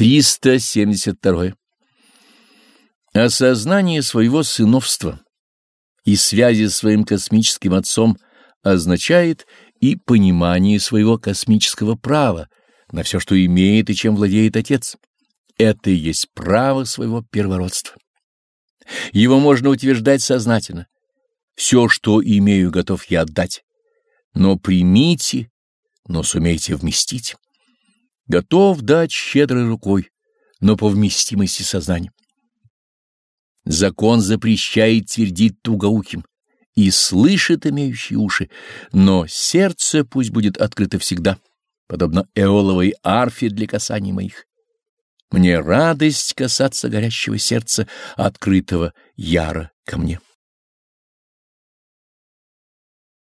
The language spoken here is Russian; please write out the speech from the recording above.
372. Осознание своего сыновства и связи с своим космическим отцом означает и понимание своего космического права на все, что имеет и чем владеет отец. Это и есть право своего первородства. Его можно утверждать сознательно. Все, что имею, готов я отдать. Но примите, но сумейте вместить. Готов дать щедрой рукой, но по вместимости сознания. Закон запрещает твердить тугоухим и слышит имеющие уши, но сердце пусть будет открыто всегда, подобно эоловой арфе для касаний моих. Мне радость касаться горящего сердца, открытого яро ко мне.